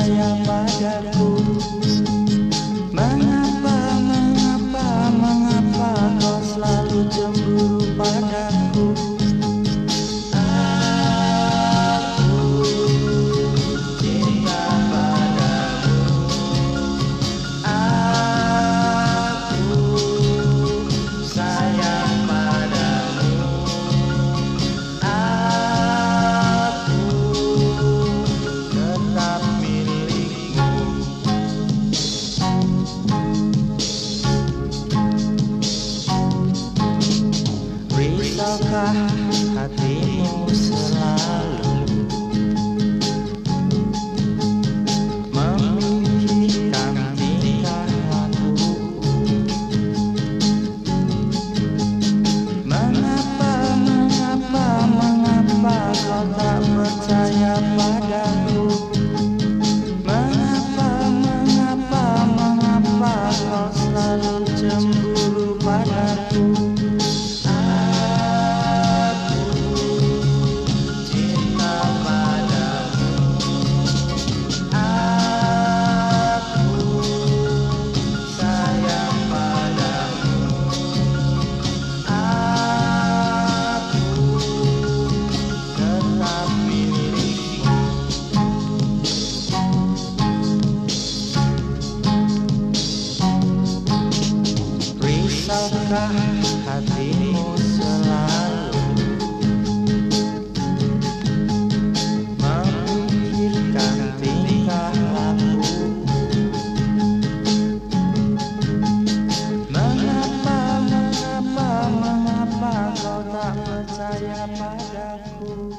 sayang padaku. Kecilkah hatimu selalu Dalamkah hatimu selalu Memikirkan tingkah laku? Mengapa, mengapa, mengapa kau tak percaya padaku?